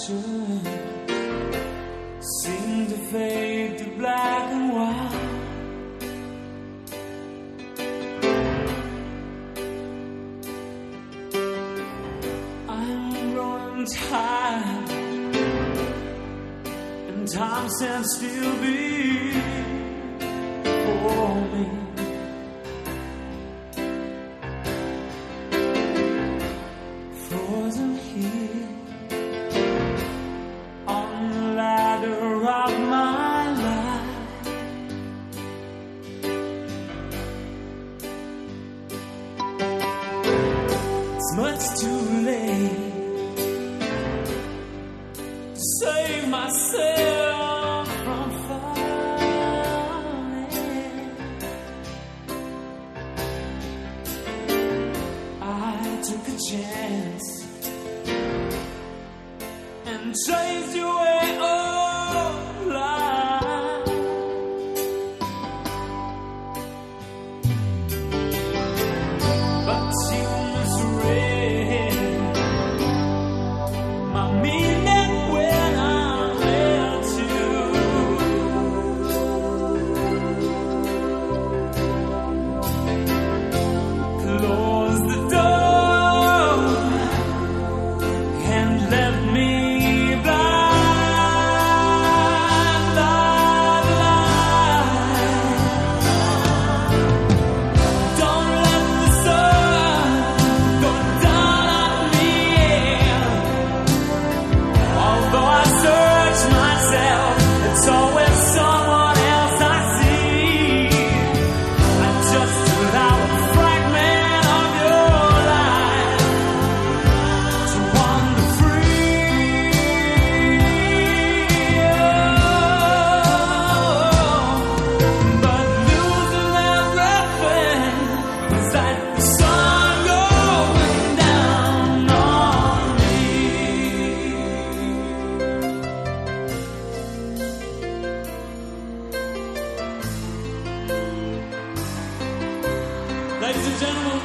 passion seemed to fade to black and white. I'm growing tired, and time stands still before me. much too late to save myself from falling. I took a chance and chased you.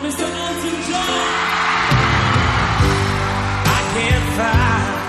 Mr. Elton John. I can't find.